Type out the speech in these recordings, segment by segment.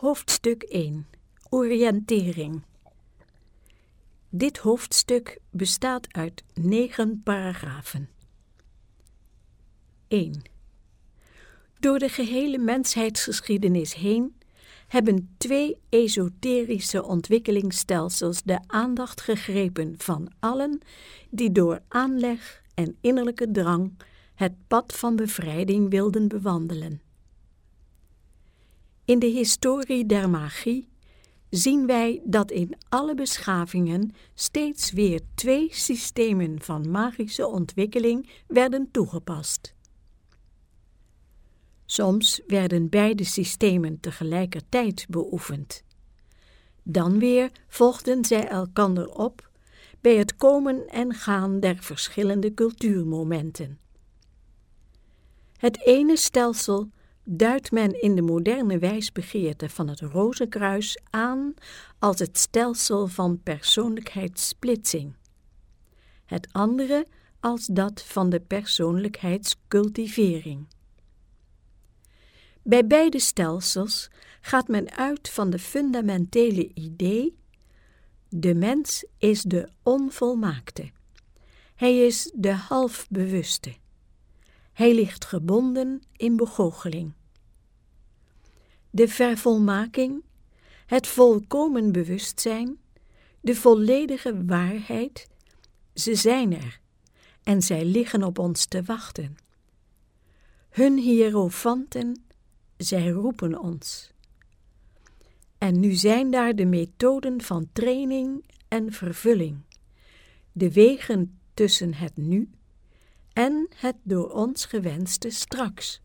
Hoofdstuk 1 Oriëntering Dit hoofdstuk bestaat uit negen paragrafen. 1. Door de gehele mensheidsgeschiedenis heen hebben twee esoterische ontwikkelingsstelsels de aandacht gegrepen van allen die door aanleg en innerlijke drang het pad van bevrijding wilden bewandelen. In de historie der magie zien wij dat in alle beschavingen steeds weer twee systemen van magische ontwikkeling werden toegepast. Soms werden beide systemen tegelijkertijd beoefend. Dan weer volgden zij elkander op bij het komen en gaan der verschillende cultuurmomenten. Het ene stelsel duidt men in de moderne wijsbegeerte van het Rozenkruis aan als het stelsel van persoonlijkheidssplitsing. Het andere als dat van de persoonlijkheidscultivering. Bij beide stelsels gaat men uit van de fundamentele idee: de mens is de onvolmaakte. Hij is de halfbewuste. Hij ligt gebonden in begoocheling. De vervolmaking, het volkomen bewustzijn, de volledige waarheid, ze zijn er en zij liggen op ons te wachten. Hun hierofanten, zij roepen ons. En nu zijn daar de methoden van training en vervulling, de wegen tussen het nu en het door ons gewenste straks.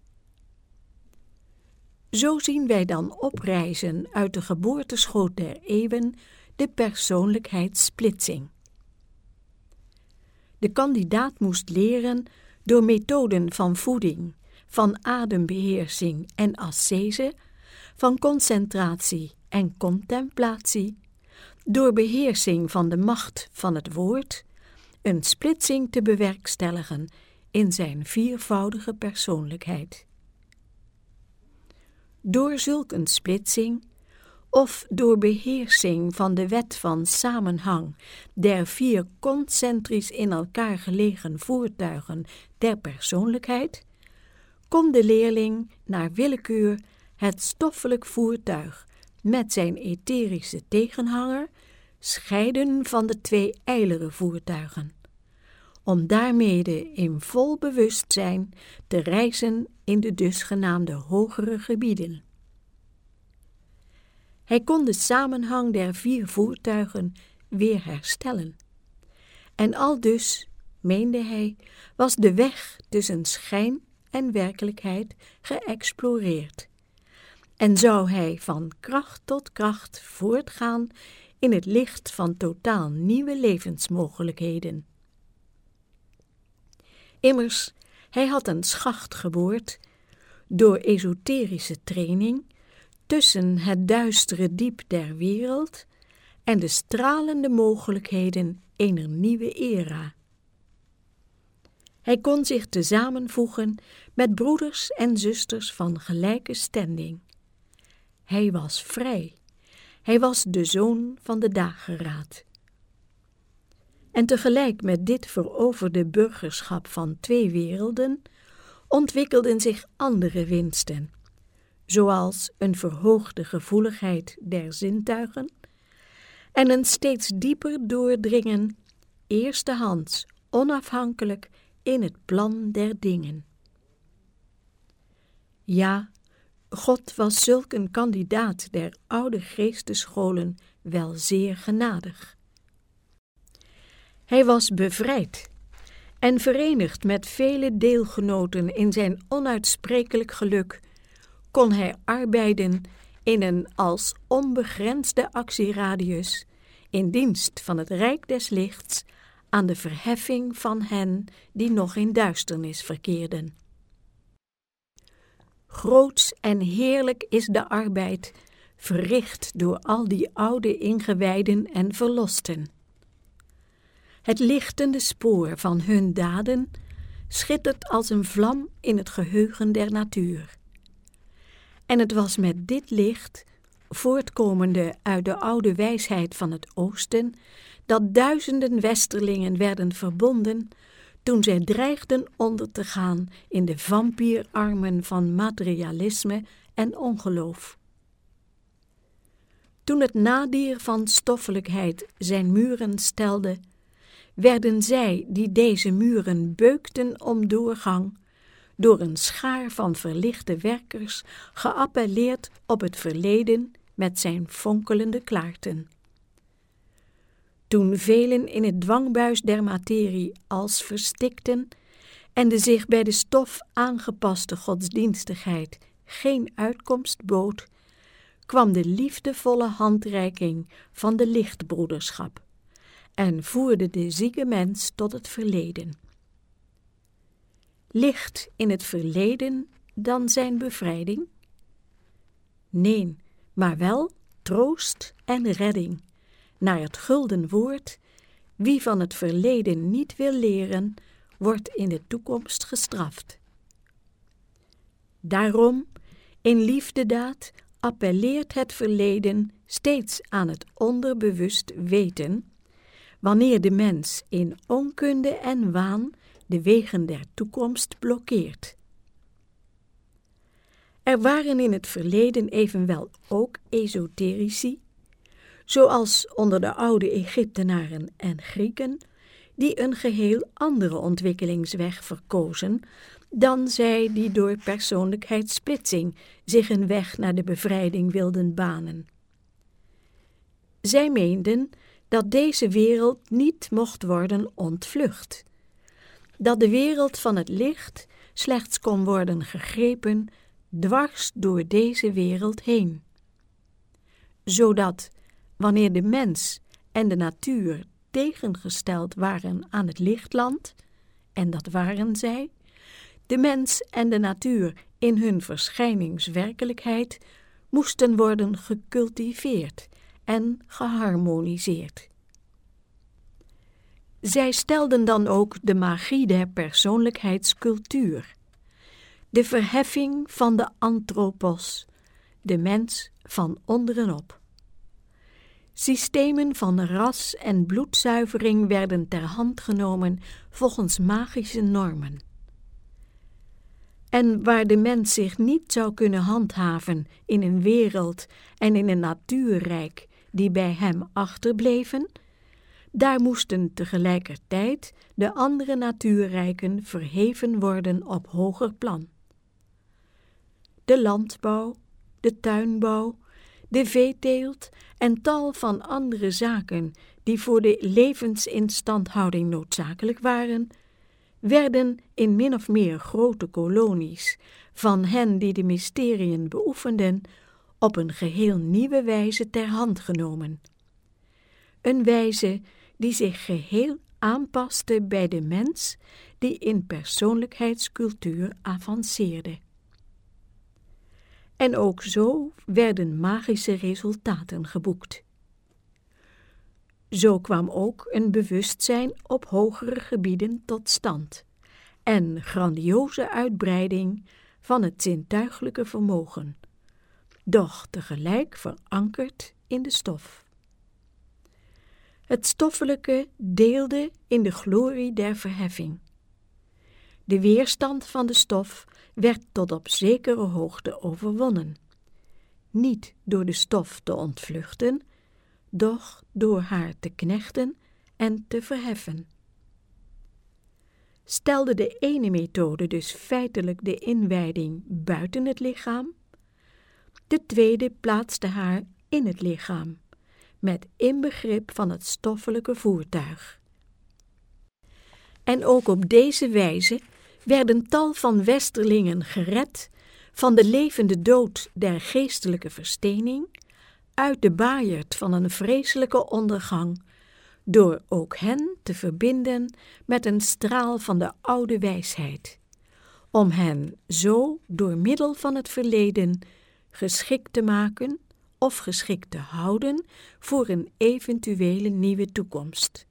Zo zien wij dan oprijzen uit de geboorteschoot der eeuwen de persoonlijkheidssplitsing. De kandidaat moest leren door methoden van voeding, van adembeheersing en ascese, van concentratie en contemplatie, door beheersing van de macht van het woord, een splitsing te bewerkstelligen in zijn viervoudige persoonlijkheid. Door zulk een splitsing, of door beheersing van de wet van samenhang der vier concentrisch in elkaar gelegen voertuigen der persoonlijkheid, kon de leerling naar willekeur het stoffelijk voertuig met zijn etherische tegenhanger scheiden van de twee ijlere voertuigen, om daarmede in vol bewustzijn te reizen in de dusgenaamde hogere gebieden. Hij kon de samenhang der vier voertuigen weer herstellen. En aldus, meende hij, was de weg tussen schijn en werkelijkheid geëxploreerd. En zou hij van kracht tot kracht voortgaan in het licht van totaal nieuwe levensmogelijkheden. Immers, hij had een schacht geboord door esoterische training tussen het duistere diep der wereld en de stralende mogelijkheden ener nieuwe era. Hij kon zich samenvoegen met broeders en zusters van gelijke standing. Hij was vrij. Hij was de zoon van de dageraad. En tegelijk met dit veroverde burgerschap van twee werelden ontwikkelden zich andere winsten, zoals een verhoogde gevoeligheid der zintuigen en een steeds dieper doordringen, eerstehands onafhankelijk in het plan der dingen. Ja, God was zulk een kandidaat der oude geestescholen wel zeer genadig. Hij was bevrijd en verenigd met vele deelgenoten in zijn onuitsprekelijk geluk, kon hij arbeiden in een als onbegrensde actieradius in dienst van het Rijk des Lichts aan de verheffing van hen die nog in duisternis verkeerden. Groots en heerlijk is de arbeid, verricht door al die oude ingewijden en verlosten. Het lichtende spoor van hun daden schittert als een vlam in het geheugen der natuur. En het was met dit licht, voortkomende uit de oude wijsheid van het Oosten, dat duizenden westerlingen werden verbonden toen zij dreigden onder te gaan in de vampierarmen van materialisme en ongeloof. Toen het nadier van stoffelijkheid zijn muren stelde, werden zij die deze muren beukten om doorgang, door een schaar van verlichte werkers geappelleerd op het verleden met zijn fonkelende klaarten. Toen velen in het dwangbuis der materie als verstikten en de zich bij de stof aangepaste godsdienstigheid geen uitkomst bood, kwam de liefdevolle handreiking van de lichtbroederschap en voerde de zieke mens tot het verleden. Licht in het verleden dan zijn bevrijding? Nee, maar wel troost en redding. Naar het gulden woord, wie van het verleden niet wil leren, wordt in de toekomst gestraft. Daarom, in liefdedaad, appelleert het verleden steeds aan het onderbewust weten, wanneer de mens in onkunde en waan de wegen der toekomst blokkeert. Er waren in het verleden evenwel ook esoterici, zoals onder de oude Egyptenaren en Grieken, die een geheel andere ontwikkelingsweg verkozen dan zij die door persoonlijkheidssplitsing zich een weg naar de bevrijding wilden banen. Zij meenden dat deze wereld niet mocht worden ontvlucht, dat de wereld van het licht slechts kon worden gegrepen dwars door deze wereld heen, zodat wanneer de mens en de natuur tegengesteld waren aan het lichtland, en dat waren zij, de mens en de natuur in hun verschijningswerkelijkheid moesten worden gecultiveerd en geharmoniseerd. Zij stelden dan ook de magie der persoonlijkheidscultuur, de verheffing van de anthropos, de mens van onderenop. Systemen van ras- en bloedzuivering werden ter hand genomen volgens magische normen. En waar de mens zich niet zou kunnen handhaven in een wereld en in een natuurrijk die bij hem achterbleven, daar moesten tegelijkertijd de andere natuurrijken verheven worden op hoger plan. De landbouw, de tuinbouw, de veeteelt en tal van andere zaken die voor de levensinstandhouding noodzakelijk waren, werden in min of meer grote kolonies van hen die de mysteriën beoefenden op een geheel nieuwe wijze ter hand genomen. Een wijze die zich geheel aanpaste bij de mens die in persoonlijkheidscultuur avanceerde. En ook zo werden magische resultaten geboekt. Zo kwam ook een bewustzijn op hogere gebieden tot stand en grandioze uitbreiding van het zintuiglijke vermogen, doch tegelijk verankerd in de stof. Het stoffelijke deelde in de glorie der verheffing. De weerstand van de stof werd tot op zekere hoogte overwonnen, niet door de stof te ontvluchten, doch door haar te knechten en te verheffen. Stelde de ene methode dus feitelijk de inwijding buiten het lichaam, de tweede plaatste haar in het lichaam, met inbegrip van het stoffelijke voertuig. En ook op deze wijze werden tal van westerlingen gered van de levende dood der geestelijke verstening uit de baaierd van een vreselijke ondergang, door ook hen te verbinden met een straal van de oude wijsheid, om hen zo door middel van het verleden geschikt te maken of geschikt te houden voor een eventuele nieuwe toekomst.